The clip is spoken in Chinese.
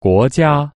国家